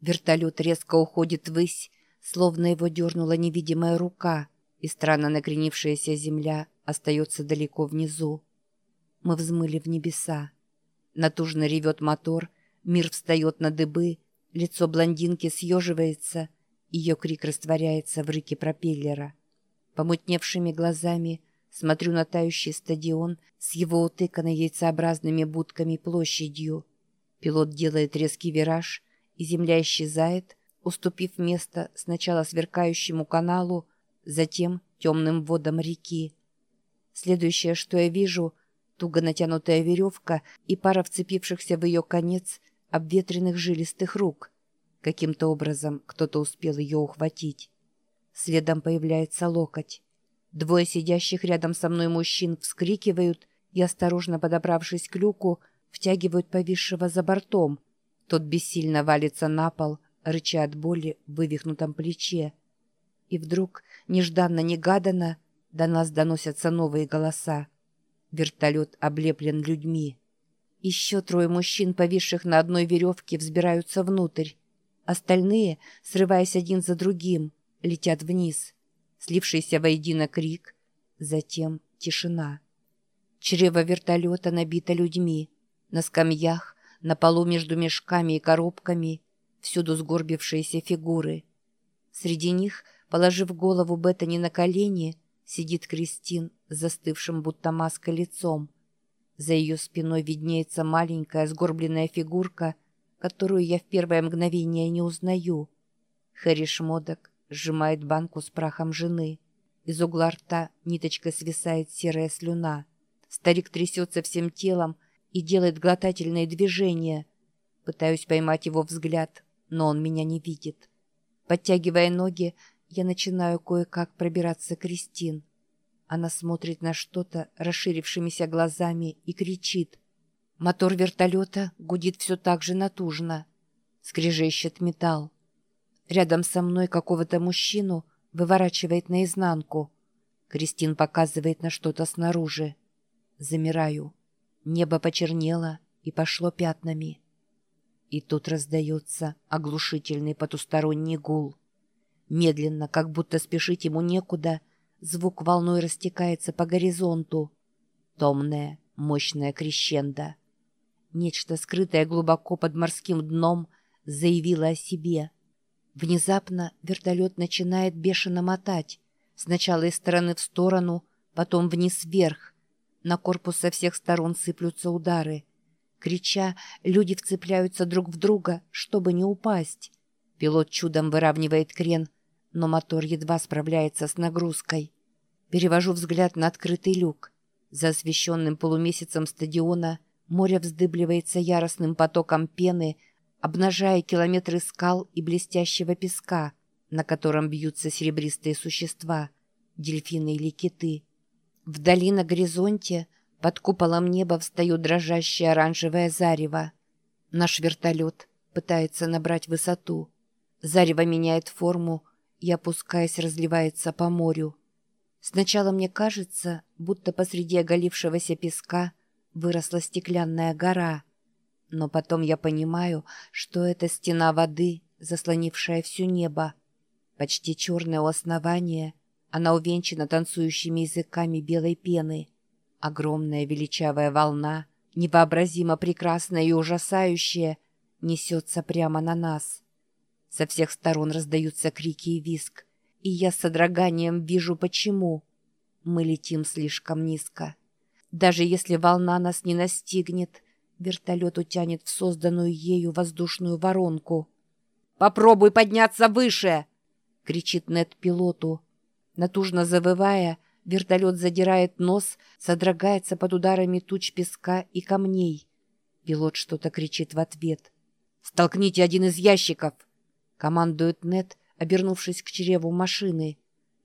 Вертолет резко уходит ввысь, словно его дернула невидимая рука, и странно накренившаяся земля остается далеко внизу. Мы взмыли в небеса. Натужно ревет мотор, мир встает на дыбы, лицо блондинки съеживается, ее крик растворяется в рыке пропеллера. Помутневшими глазами смотрю на тающий стадион с его утыканной яйцеобразными будками площадью. Пилот делает резкий вираж, и земля исчезает, уступив место сначала сверкающему каналу, затем темным водам реки. Следующее, что я вижу, туго натянутая веревка и пара вцепившихся в ее конец обветренных жилистых рук. Каким-то образом кто-то успел ее ухватить. Следом появляется локоть. Двое сидящих рядом со мной мужчин вскрикивают и, осторожно подобравшись к люку, втягивают повисшего за бортом. Тот бессильно валится на пол, рыча от боли в вывихнутом плече. И вдруг, нежданно-негаданно, до нас доносятся новые голоса. Вертолет облеплен людьми. Еще трое мужчин, повисших на одной веревке, взбираются внутрь. Остальные, срываясь один за другим, летят вниз. Слившийся воедино крик, затем тишина. Чрево вертолета набито людьми. На скамьях, на полу между мешками и коробками, всюду сгорбившиеся фигуры. Среди них, положив голову Беттани на колени, сидит Кристин с застывшим будто маской лицом. За ее спиной виднеется маленькая сгорбленная фигурка, которую я в первое мгновение не узнаю. Хэри Шмодок сжимает банку с прахом жены. Из угла рта ниточкой свисает серая слюна. Старик трясется всем телом и делает глотательные движения. Пытаюсь поймать его взгляд, но он меня не видит. Подтягивая ноги, я начинаю кое-как пробираться к Кристин. Она смотрит на что-то расширившимися глазами и кричит. Мотор вертолета гудит все так же натужно. Скрежещет металл. Рядом со мной какого-то мужчину выворачивает наизнанку. Кристин показывает на что-то снаружи. Замираю. Небо почернело и пошло пятнами. И тут раздается оглушительный потусторонний гул. Медленно, как будто спешить ему некуда, звук волной растекается по горизонту. Томная, мощная крещенда. Нечто, скрытое глубоко под морским дном, заявило о себе. Внезапно вертолет начинает бешено мотать. Сначала из стороны в сторону, потом вниз-вверх. На корпус со всех сторон сыплются удары. Крича, люди вцепляются друг в друга, чтобы не упасть. Пилот чудом выравнивает крен — но мотор едва справляется с нагрузкой. Перевожу взгляд на открытый люк. За освещенным полумесяцем стадиона море вздыбливается яростным потоком пены, обнажая километры скал и блестящего песка, на котором бьются серебристые существа, дельфины или киты. Вдали на горизонте под куполом неба встает дрожащее оранжевое зарево. Наш вертолет пытается набрать высоту. Зарево меняет форму, и, опускаясь, разливается по морю. Сначала мне кажется, будто посреди оголившегося песка выросла стеклянная гора, но потом я понимаю, что это стена воды, заслонившая все небо. Почти черное у основания, она увенчана танцующими языками белой пены. Огромная величавая волна, невообразимо прекрасная и ужасающая, несется прямо на нас. Со всех сторон раздаются крики и виск, и я с содроганием вижу почему. Мы летим слишком низко. Даже если волна нас не настигнет, вертолет утянет в созданную ею воздушную воронку. «Попробуй подняться выше!» — кричит Нед пилоту. Натужно завывая, вертолет задирает нос, содрогается под ударами туч песка и камней. Пилот что-то кричит в ответ. «Столкните один из ящиков!» командует Нет, обернувшись к чреву машины.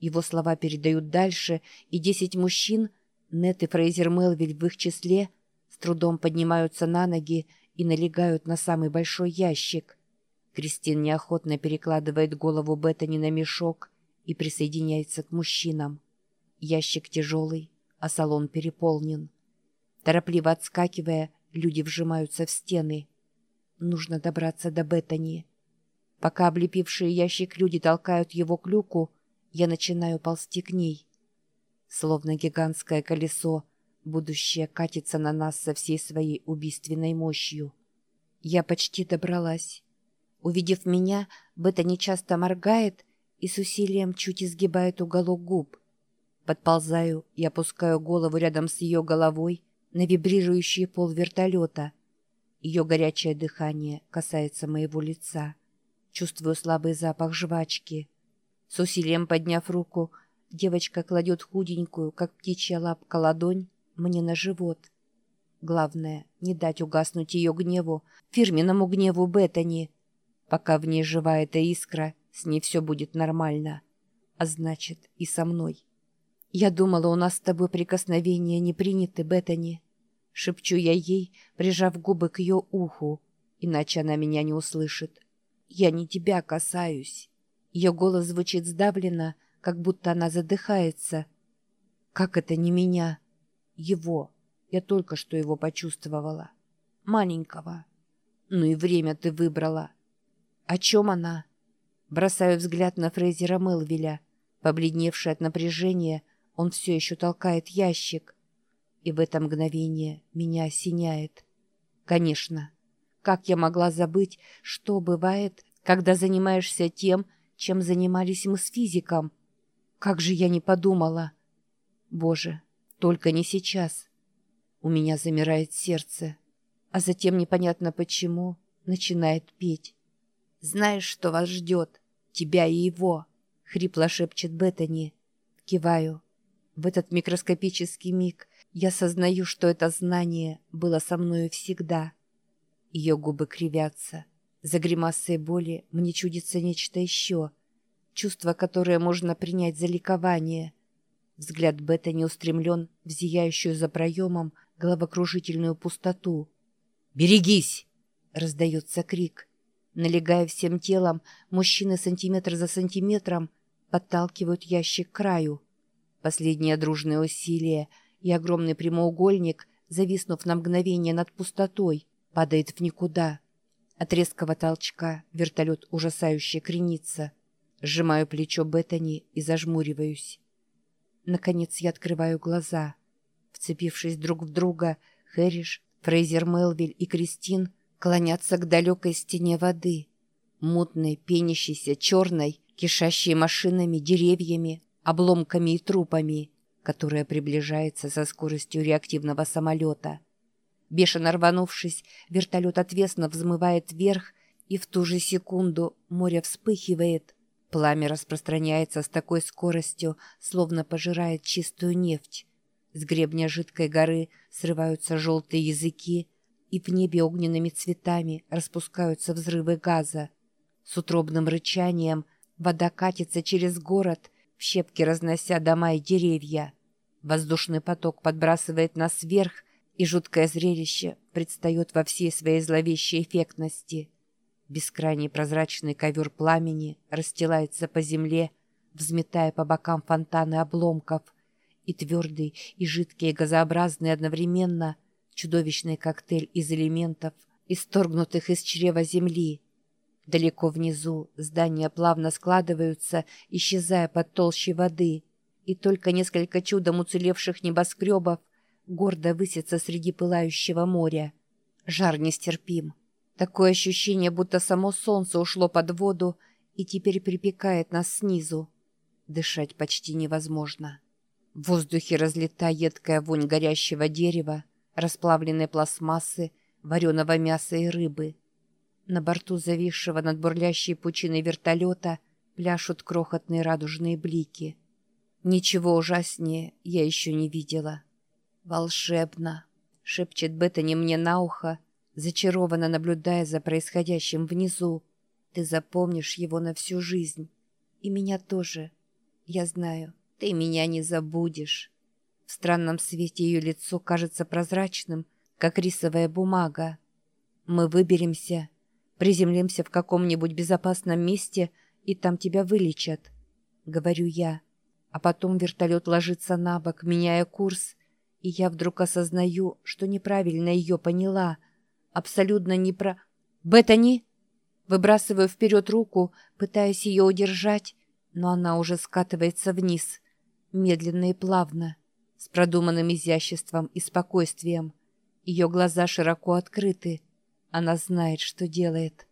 Его слова передают дальше, и десять мужчин, Нет и Фрейзер Мелвиль в их числе, с трудом поднимаются на ноги и налегают на самый большой ящик. Кристин неохотно перекладывает голову Беттани на мешок и присоединяется к мужчинам. Ящик тяжелый, а салон переполнен. Торопливо отскакивая, люди вжимаются в стены. Нужно добраться до Беттани. Пока облепившие ящик люди толкают его к люку, я начинаю ползти к ней. Словно гигантское колесо, будущее катится на нас со всей своей убийственной мощью. Я почти добралась. Увидев меня, Бета нечасто моргает и с усилием чуть изгибает уголок губ. Подползаю и опускаю голову рядом с ее головой на вибрирующий пол вертолета. Ее горячее дыхание касается моего лица. Чувствую слабый запах жвачки. С усилием подняв руку, девочка кладет худенькую, как птичья лапка, ладонь мне на живот. Главное, не дать угаснуть ее гневу, фирменному гневу Беттани. Пока в ней жива эта искра, с ней все будет нормально. А значит, и со мной. Я думала, у нас с тобой прикосновения не приняты, Беттани. Шепчу я ей, прижав губы к ее уху, иначе она меня не услышит. Я не тебя касаюсь. Ее голос звучит сдавленно, как будто она задыхается. Как это не меня? Его. Я только что его почувствовала. Маленького. Ну и время ты выбрала. О чем она? Бросаю взгляд на Фрейзера Мелвиля. Побледневший от напряжения, он все еще толкает ящик. И в это мгновение меня осеняет. Конечно. Как я могла забыть, что бывает, когда занимаешься тем, чем занимались мы с физиком? Как же я не подумала. Боже, только не сейчас. У меня замирает сердце, а затем непонятно почему начинает петь. «Знаешь, что вас ждет? Тебя и его!» — хрипло шепчет Беттани. Киваю. В этот микроскопический миг я сознаю, что это знание было со мною всегда. Ее губы кривятся. За гримасой боли мне чудится нечто еще. Чувство, которое можно принять за ликование. Взгляд Бета не устремлен в зияющую за проемом головокружительную пустоту. «Берегись!» — раздается крик. Налегая всем телом, мужчины сантиметр за сантиметром подталкивают ящик к краю. Последнее дружное усилие, и огромный прямоугольник, зависнув на мгновение над пустотой, падает в никуда. От резкого толчка вертолет ужасающе кренится. Сжимаю плечо Беттани и зажмуриваюсь. Наконец я открываю глаза. Вцепившись друг в друга, Хэриш, Фрейзер Мелвиль и Кристин клонятся к далекой стене воды. Мутной, пенящейся, черной, кишащей машинами, деревьями, обломками и трупами, которая приближается со скоростью реактивного самолета. Бешено рванувшись, вертолет отвесно взмывает вверх, и в ту же секунду море вспыхивает. Пламя распространяется с такой скоростью, словно пожирает чистую нефть. С гребня жидкой горы срываются желтые языки, и в небе огненными цветами распускаются взрывы газа. С утробным рычанием вода катится через город, в щепки разнося дома и деревья. Воздушный поток подбрасывает нас вверх, и жуткое зрелище предстает во всей своей зловещей эффектности. Бескрайний прозрачный ковер пламени расстилается по земле, взметая по бокам фонтаны обломков, и твердый, и жидкий, и газообразный одновременно чудовищный коктейль из элементов, исторгнутых из чрева земли. Далеко внизу здания плавно складываются, исчезая под толщей воды, и только несколько чудом уцелевших небоскребов гордо высится среди пылающего моря. Жар нестерпим. Такое ощущение, будто само солнце ушло под воду и теперь припекает нас снизу. Дышать почти невозможно. В воздухе разлита едкая вонь горящего дерева, расплавленной пластмассы, вареного мяса и рыбы. На борту зависшего над бурлящей пучиной вертолета пляшут крохотные радужные блики. Ничего ужаснее я еще не видела. «Волшебно!» — шепчет Беттани мне на ухо, зачарованно наблюдая за происходящим внизу. «Ты запомнишь его на всю жизнь. И меня тоже. Я знаю, ты меня не забудешь». В странном свете ее лицо кажется прозрачным, как рисовая бумага. Мы выберемся, приземлимся в каком-нибудь безопасном месте, и там тебя вылечат, — говорю я. А потом вертолет ложится на бок, меняя курс, и я вдруг осознаю, что неправильно ее поняла. Абсолютно не про... «Беттани!» Выбрасываю вперед руку, пытаясь ее удержать, но она уже скатывается вниз, медленно и плавно, с продуманным изяществом и спокойствием. Ее глаза широко открыты. Она знает, что делает.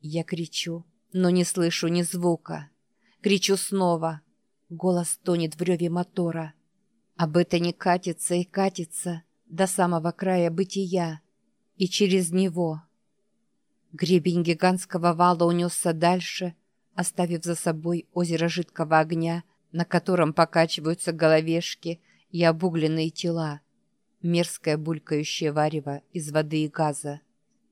Я кричу, но не слышу ни звука. Кричу снова. Голос тонет в реве мотора. Об это не катится и катится до самого края бытия и через него. Гребень гигантского вала унесся дальше, оставив за собой озеро жидкого огня, на котором покачиваются головешки и обугленные тела. Мерзкое булькающее варево из воды и газа.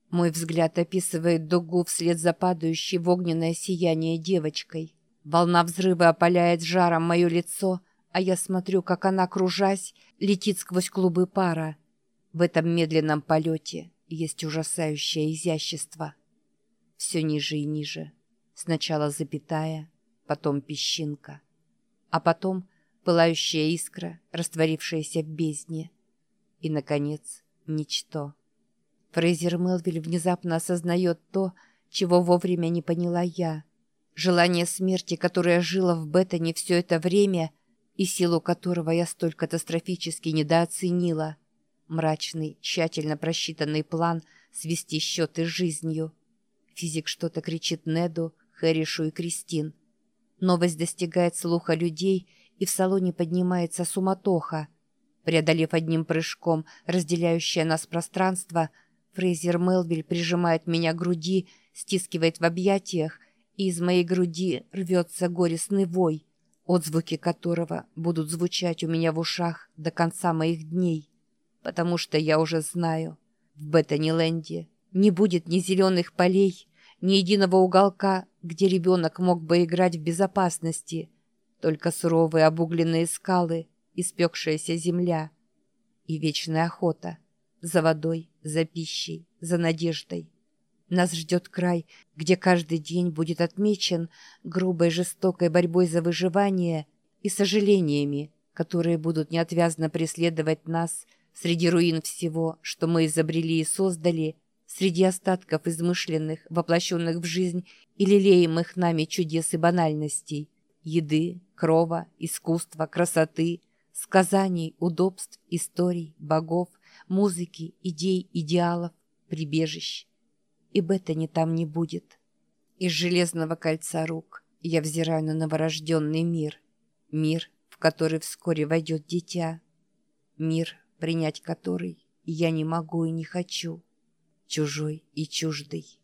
Мой взгляд описывает дугу вслед за падающей в огненное сияние девочкой. Волна взрыва опаляет жаром мое лицо, а я смотрю, как она, кружась, летит сквозь клубы пара. В этом медленном полете есть ужасающее изящество. Все ниже и ниже. Сначала запятая, потом песчинка. А потом пылающая искра, растворившаяся в бездне. И, наконец, ничто. Фрейзер Мелвиль внезапно осознает то, чего вовремя не поняла я. Желание смерти, которое жило в Беттоне все это время и силу которого я столь катастрофически недооценила. Мрачный, тщательно просчитанный план свести счеты с жизнью. Физик что-то кричит Неду, Хэришу и Кристин. Новость достигает слуха людей, и в салоне поднимается суматоха. Преодолев одним прыжком разделяющее нас пространство, Фрейзер Мелвиль прижимает меня к груди, стискивает в объятиях, и из моей груди рвется горестный вой, отзвуки которого будут звучать у меня в ушах до конца моих дней потому что я уже знаю, в Беттани-Ленде не будет ни зеленых полей, ни единого уголка, где ребенок мог бы играть в безопасности, только суровые обугленные скалы, испекшаяся земля и вечная охота за водой, за пищей, за надеждой. Нас ждет край, где каждый день будет отмечен грубой жестокой борьбой за выживание и сожалениями, которые будут неотвязно преследовать нас – Среди руин всего, что мы изобрели и создали, среди остатков измышленных, воплощенных в жизнь и лелеемых нами чудес и банальностей, еды, крова, искусства, красоты, сказаний, удобств, историй, богов, музыки, идей, идеалов, прибежищ. И Беттани там не будет. Из железного кольца рук я взираю на новорожденный мир. Мир, в который вскоре войдет дитя. Мир, принять который я не могу и не хочу, чужой и чуждый.